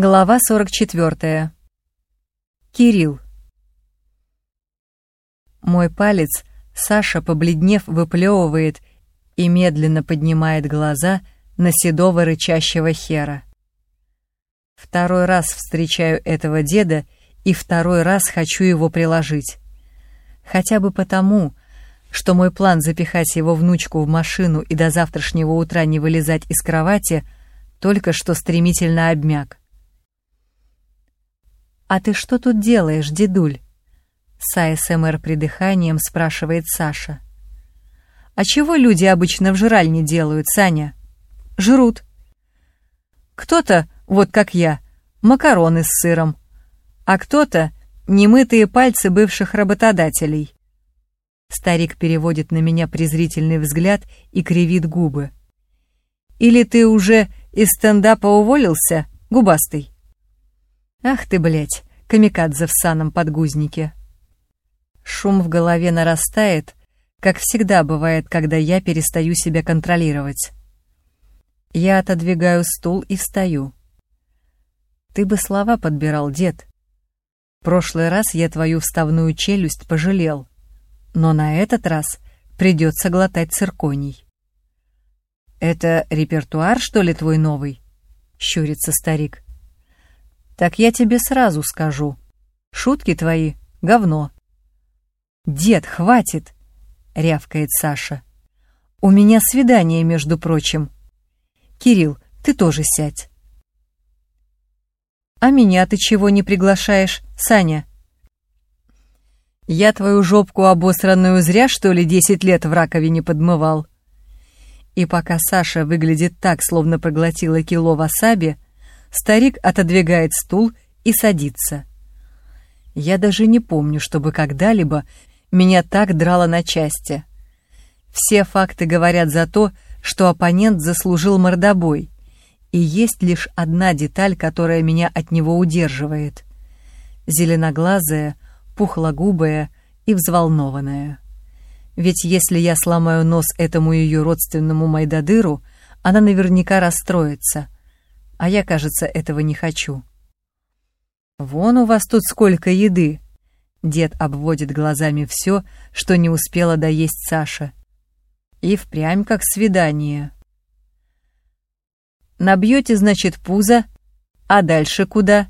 Глава 44. Кирилл. Мой палец Саша, побледнев, выплевывает и медленно поднимает глаза на седого рычащего хера. Второй раз встречаю этого деда и второй раз хочу его приложить. Хотя бы потому, что мой план запихать его внучку в машину и до завтрашнего утра не вылезать из кровати только что стремительно обмяк. «А ты что тут делаешь, дедуль?» С АСМР придыханием спрашивает Саша. «А чего люди обычно в жральне делают, Саня?» «Жрут. Кто-то, вот как я, макароны с сыром, а кто-то немытые пальцы бывших работодателей». Старик переводит на меня презрительный взгляд и кривит губы. «Или ты уже из стендапа уволился, губастый?» Ах ты, блядь, камикадзе в саном подгузнике. Шум в голове нарастает, как всегда бывает, когда я перестаю себя контролировать. Я отодвигаю стул и встаю. Ты бы слова подбирал, дед. Прошлый раз я твою вставную челюсть пожалел, но на этот раз придется глотать цирконий. «Это репертуар, что ли, твой новый?» — щурится старик. Так я тебе сразу скажу. Шутки твои — говно. «Дед, хватит!» — рявкает Саша. «У меня свидание, между прочим. Кирилл, ты тоже сядь». «А меня ты чего не приглашаешь, Саня?» «Я твою жопку обосранную зря, что ли, десять лет в раковине подмывал?» И пока Саша выглядит так, словно проглотила кило васаби, Старик отодвигает стул и садится. Я даже не помню, чтобы когда-либо меня так драло на части. Все факты говорят за то, что оппонент заслужил мордобой, и есть лишь одна деталь, которая меня от него удерживает. Зеленоглазая, пухлогубая и взволнованная. Ведь если я сломаю нос этому ее родственному Майдадыру, она наверняка расстроится — а я, кажется, этого не хочу. «Вон у вас тут сколько еды!» Дед обводит глазами все, что не успела доесть Саша. И впрямь как свидание. «Набьете, значит, пузо, а дальше куда?»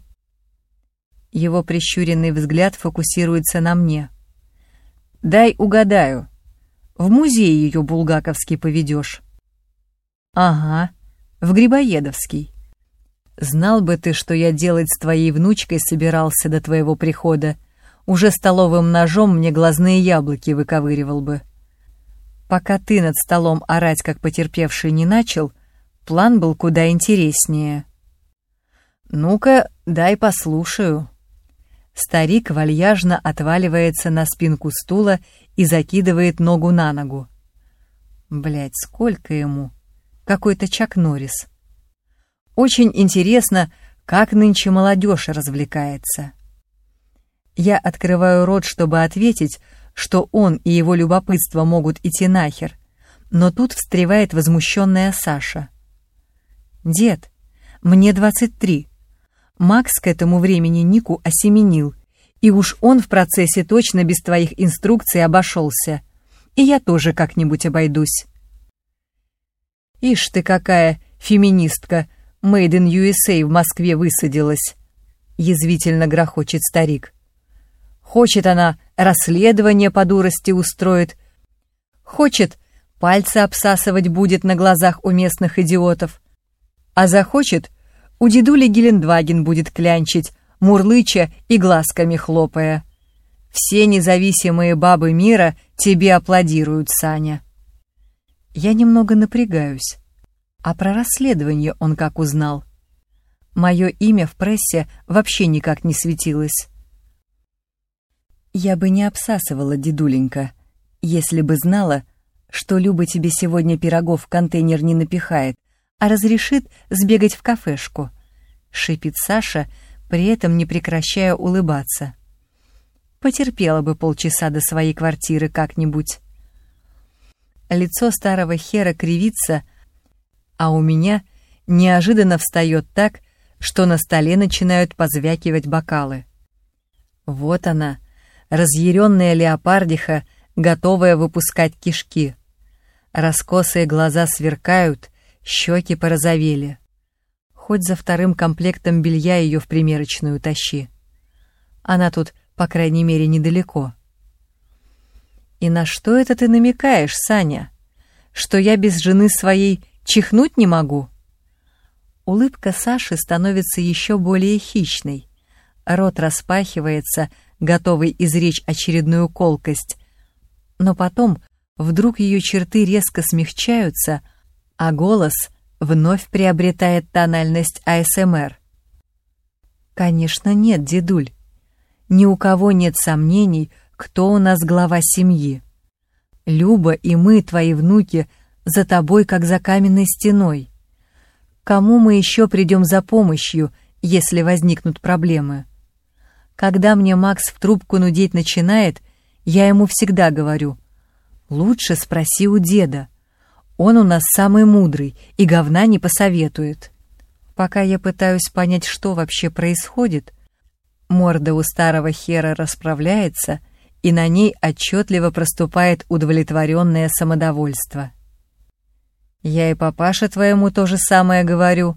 Его прищуренный взгляд фокусируется на мне. «Дай угадаю. В музей ее булгаковский поведешь». «Ага, в Грибоедовский». Знал бы ты, что я делать с твоей внучкой собирался до твоего прихода. Уже столовым ножом мне глазные яблоки выковыривал бы. Пока ты над столом орать, как потерпевший, не начал, план был куда интереснее. Ну-ка, дай послушаю. Старик вальяжно отваливается на спинку стула и закидывает ногу на ногу. Блять, сколько ему? Какой-то Чак Норрис. Очень интересно, как нынче молодежь развлекается. Я открываю рот, чтобы ответить, что он и его любопытство могут идти нахер, но тут встревает возмущенная Саша. «Дед, мне 23. Макс к этому времени Нику осеменил, и уж он в процессе точно без твоих инструкций обошелся. И я тоже как-нибудь обойдусь». «Ишь ты какая феминистка!» Made in USA в Москве высадилась», — язвительно грохочет старик. «Хочет она расследование по дурости устроит. Хочет, пальцы обсасывать будет на глазах у местных идиотов. А захочет, у дедули Гелендваген будет клянчить, мурлыча и глазками хлопая. Все независимые бабы мира тебе аплодируют, Саня». Я немного напрягаюсь. А про расследование он как узнал? Мое имя в прессе вообще никак не светилось. Я бы не обсасывала, дедуленька, если бы знала, что Люба тебе сегодня пирогов в контейнер не напихает, а разрешит сбегать в кафешку. Шипит Саша, при этом не прекращая улыбаться. Потерпела бы полчаса до своей квартиры как-нибудь. Лицо старого хера кривится, а у меня неожиданно встает так, что на столе начинают позвякивать бокалы. Вот она, разъяренная леопардиха, готовая выпускать кишки. Раскосые глаза сверкают, щеки порозовели. Хоть за вторым комплектом белья ее в примерочную тащи. Она тут, по крайней мере, недалеко. «И на что это ты намекаешь, Саня? Что я без жены своей чихнуть не могу?» Улыбка Саши становится еще более хищной. Рот распахивается, готовый изречь очередную колкость. Но потом вдруг ее черты резко смягчаются, а голос вновь приобретает тональность АСМР. «Конечно нет, дедуль. Ни у кого нет сомнений, кто у нас глава семьи. Люба и мы, твои внуки, за тобой, как за каменной стеной. Кому мы еще придем за помощью, если возникнут проблемы? Когда мне Макс в трубку нудеть начинает, я ему всегда говорю, лучше спроси у деда. Он у нас самый мудрый и говна не посоветует. Пока я пытаюсь понять, что вообще происходит, морда у старого хера расправляется, и на ней отчетливо проступает удовлетворенное самодовольство. Я и папаше твоему то же самое говорю.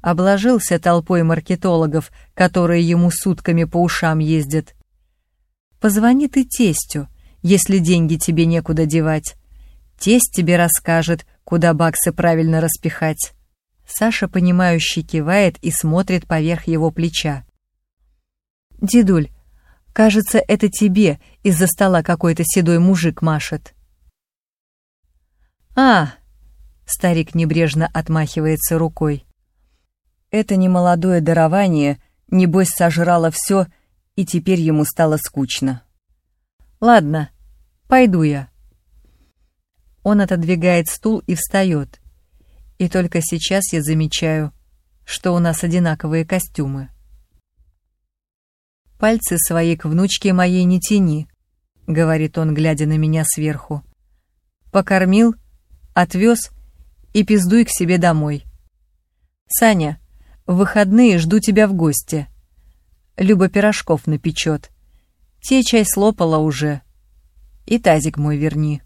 Обложился толпой маркетологов, которые ему сутками по ушам ездят. Позвони ты тестю, если деньги тебе некуда девать. Тесть тебе расскажет, куда баксы правильно распихать. Саша, понимающе кивает и смотрит поверх его плеча. «Дедуль, кажется, это тебе из-за стола какой-то седой мужик машет». «А, Старик небрежно отмахивается рукой. Это немолодое дарование, небось, сожрало все, и теперь ему стало скучно. Ладно, пойду я. Он отодвигает стул и встает. И только сейчас я замечаю, что у нас одинаковые костюмы. «Пальцы свои к внучке моей не тяни», — говорит он, глядя на меня сверху. «Покормил, отвез и пиздуй к себе домой. Саня, в выходные жду тебя в гости. Люба пирожков напечет. Те чай слопала уже. И тазик мой верни.